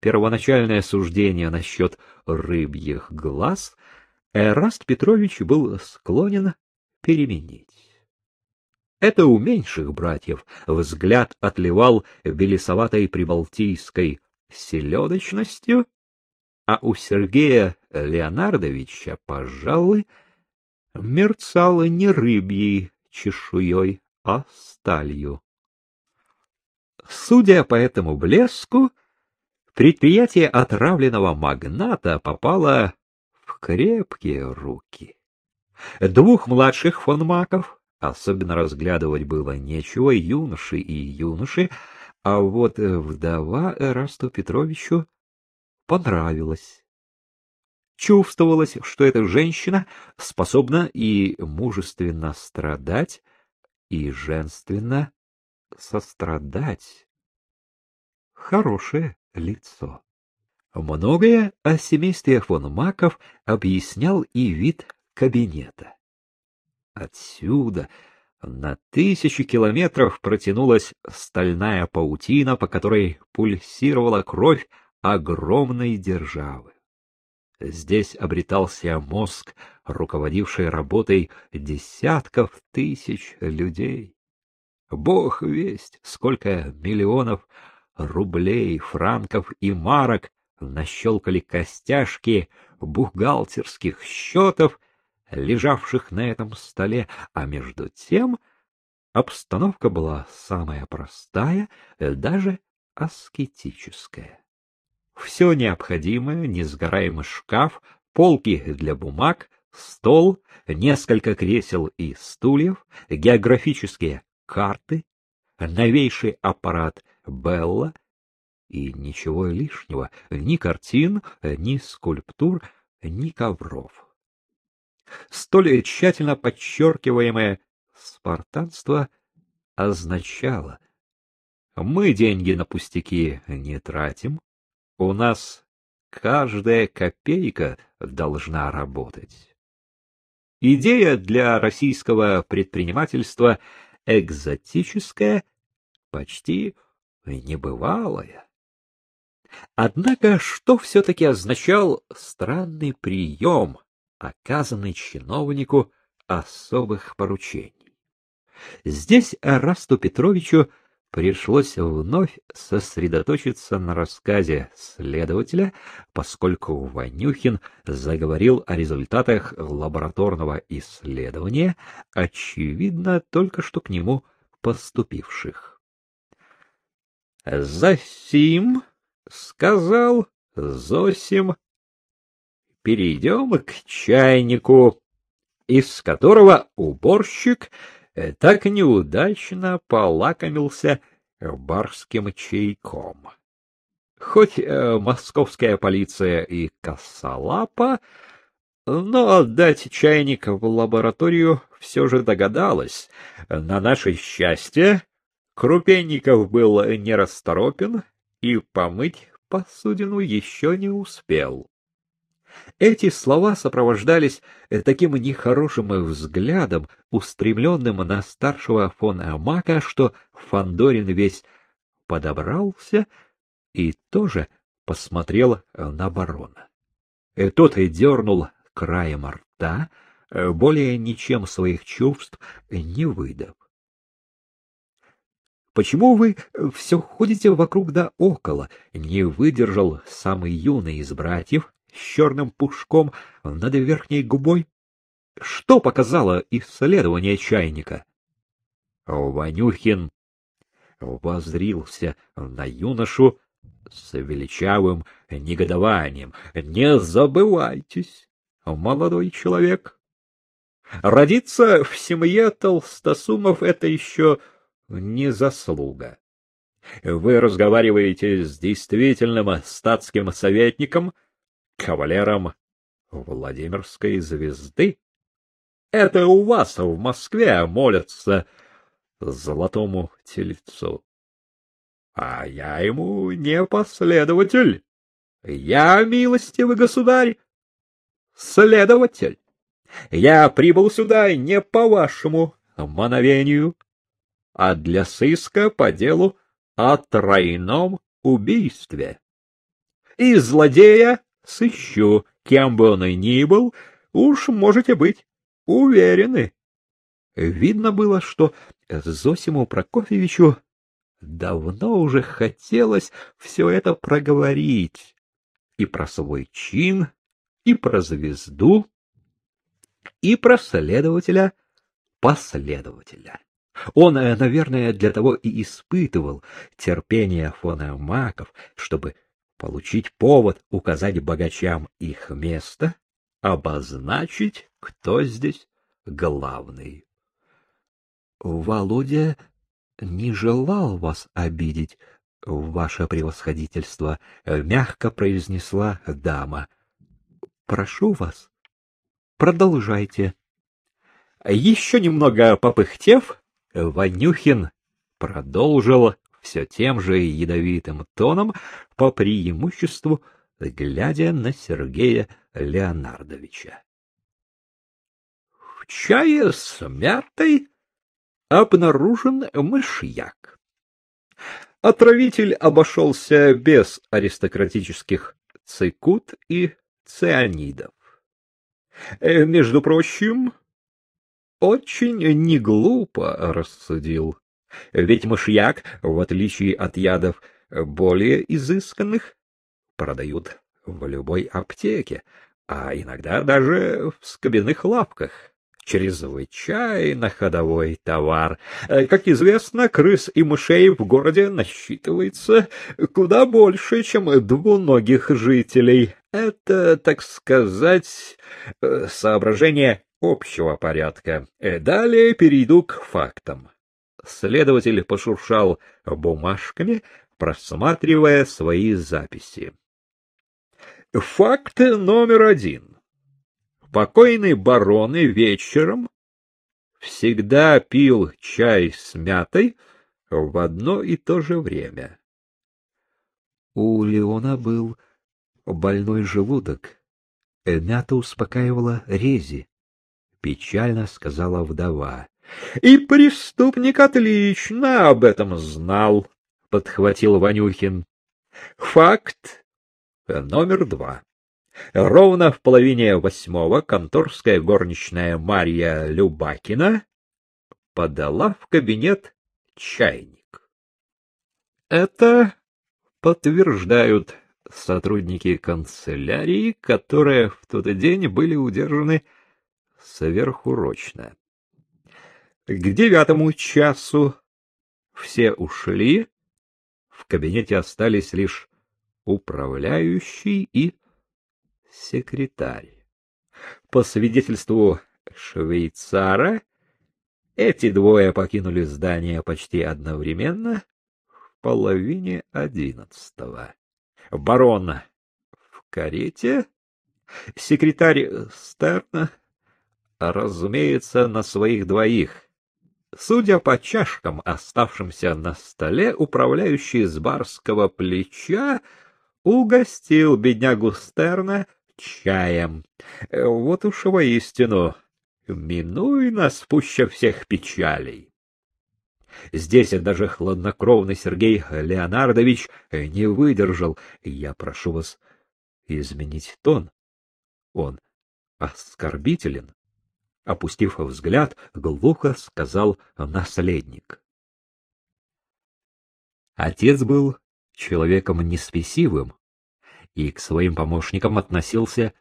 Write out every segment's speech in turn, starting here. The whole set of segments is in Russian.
первоначальное суждение насчет рыбьих глаз Эраст Петрович был склонен переменить. Это у меньших братьев взгляд отливал белесоватой прибалтийской селедочностью, а у Сергея Леонардовича, пожалуй, мерцало не рыбьей чешуей, а сталью. Судя по этому блеску, предприятие отравленного магната попало в крепкие руки. Двух младших фон Маков особенно разглядывать было нечего, юноши и юноши, а вот вдова Эрасту Петровичу понравилась. Чувствовалось, что эта женщина способна и мужественно страдать, и женственно сострадать. Хорошее лицо. Многое о семействе фон Маков объяснял и вид кабинета. Отсюда на тысячи километров протянулась стальная паутина, по которой пульсировала кровь огромной державы. Здесь обретался мозг, руководивший работой десятков тысяч людей. Бог весть, сколько миллионов рублей, франков и марок нащелкали костяшки бухгалтерских счетов, лежавших на этом столе, а между тем обстановка была самая простая, даже аскетическая. Все необходимое, несгораемый шкаф, полки для бумаг, стол, несколько кресел и стульев, географические карты, новейший аппарат Белла и ничего лишнего, ни картин, ни скульптур, ни ковров. Столь тщательно подчеркиваемое спартанство означало, мы деньги на пустяки не тратим, у нас каждая копейка должна работать. Идея для российского предпринимательства экзотическая, почти небывалая. Однако что все-таки означал странный прием, оказанный чиновнику особых поручений? Здесь Расту Петровичу пришлось вновь сосредоточиться на рассказе следователя, поскольку Ванюхин заговорил о результатах лабораторного исследования, очевидно, только что к нему поступивших. «Засим», — сказал Зосим, — «перейдем к чайнику, из которого уборщик — Э, так неудачно полакомился барским чайком. Хоть э, московская полиция и косолапа, но отдать чайник в лабораторию все же догадалась. На наше счастье, Крупенников был нерасторопен и помыть посудину еще не успел. Эти слова сопровождались э, таким нехорошим взглядом, устремленным на старшего фон Мака, что Фандорин весь подобрался и тоже посмотрел на барона. Э, тот и дернул краем рта, э, более ничем своих чувств не выдав. Почему вы все ходите вокруг да около? Не выдержал самый юный из братьев, с черным пушком над верхней губой? Что показало исследование чайника? Ванюхин воззрился на юношу с величавым негодованием. — Не забывайтесь, молодой человек. Родиться в семье толстосумов — это еще не заслуга. Вы разговариваете с действительным статским советником — кавалером Владимирской звезды. Это у вас в Москве молятся золотому тельцу. А я ему не последователь. Я, милостивый государь, следователь. Я прибыл сюда не по вашему мановению, а для сыска по делу о тройном убийстве. И злодея сыщу, кем бы он и ни был, уж можете быть уверены. Видно было, что Зосиму Прокофьевичу давно уже хотелось все это проговорить. И про свой чин, и про звезду, и про следователя-последователя. Он, э, наверное, для того и испытывал терпение фона Маков, чтобы получить повод указать богачам их место, обозначить, кто здесь главный. Володя не желал вас обидеть, ваше превосходительство, мягко произнесла дама. Прошу вас, продолжайте. Еще немного попыхтев, Ванюхин продолжил все тем же ядовитым тоном, по преимуществу глядя на Сергея Леонардовича. В чае с мятой обнаружен мышьяк. Отравитель обошелся без аристократических цикут и цианидов. Э, между прочим, очень неглупо рассудил. Ведь мышьяк, в отличие от ядов более изысканных, продают в любой аптеке, а иногда даже в скобяных лавках. Чрезвычайно ходовой товар. Как известно, крыс и мышей в городе насчитывается куда больше, чем двуногих жителей. Это, так сказать, соображение общего порядка. Э, далее перейду к фактам. Следователь пошуршал бумажками, просматривая свои записи. Факт номер один. Покойный барон и вечером всегда пил чай с мятой в одно и то же время. У Леона был больной желудок. Мята успокаивала рези печально сказала вдова. И преступник отлично об этом знал, подхватил Ванюхин. Факт номер два. Ровно в половине восьмого конторская горничная Марья Любакина подала в кабинет чайник. Это подтверждают сотрудники канцелярии, которые в тот день были удержаны сверхурочно. К девятому часу все ушли, в кабинете остались лишь управляющий и секретарь. По свидетельству швейцара, эти двое покинули здание почти одновременно в половине одиннадцатого. Барон в карете, секретарь Стерна разумеется, на своих двоих. Судя по чашкам, оставшимся на столе, управляющий с барского плеча угостил беднягу Стерна чаем. Вот уж воистину, минуй нас пуще всех печалей. Здесь даже хладнокровный Сергей Леонардович не выдержал. Я прошу вас изменить тон. Он оскорбителен опустив взгляд, глухо сказал наследник. Отец был человеком неспесивым и к своим помощникам относился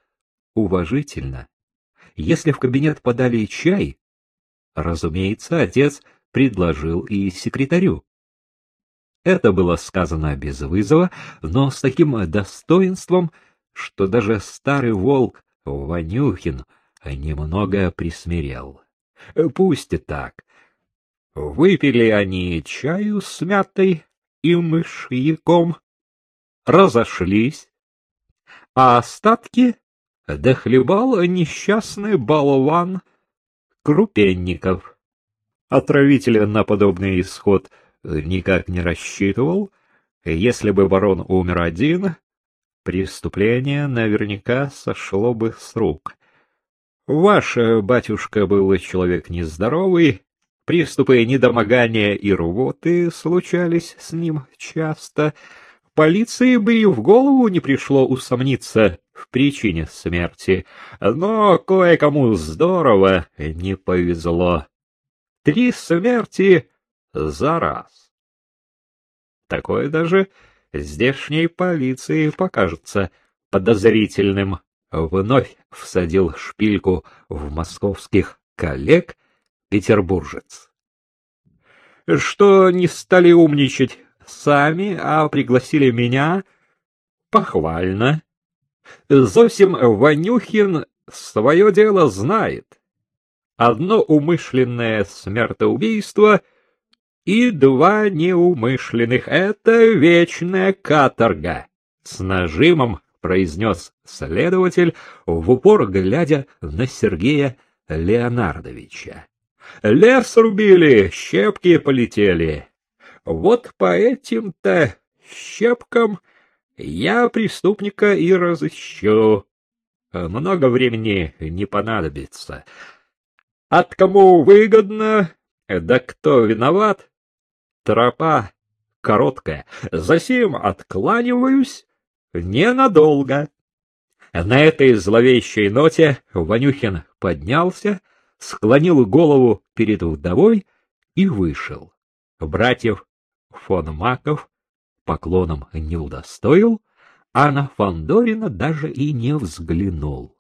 уважительно. Если в кабинет подали чай, разумеется, отец предложил и секретарю. Это было сказано без вызова, но с таким достоинством, что даже старый волк Ванюхин немного присмирел. Пусть и так. Выпили они чаю с мятой и мышьяком, разошлись, а остатки дохлебал несчастный болван Крупенников. Отравитель на подобный исход никак не рассчитывал. Если бы барон умер один, преступление наверняка сошло бы с рук. Ваш батюшка был человек нездоровый, приступы недомогания и рвоты случались с ним часто, полиции бы и в голову не пришло усомниться в причине смерти, но кое-кому здорово не повезло. Три смерти за раз. Такое даже здешней полиции покажется подозрительным. Вновь всадил шпильку в московских коллег петербуржец. Что не стали умничать сами, а пригласили меня, похвально. Зосим Ванюхин свое дело знает. Одно умышленное смертоубийство и два неумышленных — это вечная каторга. С нажимом произнес следователь, в упор глядя на Сергея Леонардовича. Лес рубили, щепки полетели. Вот по этим-то щепкам я преступника и разыщу. Много времени не понадобится. От кому выгодно, да кто виноват, тропа короткая. Засим откланиваюсь ненадолго. На этой зловещей ноте Ванюхин поднялся, склонил голову перед вдовой и вышел. Братьев фон Маков поклоном не удостоил, а на Фандорина даже и не взглянул.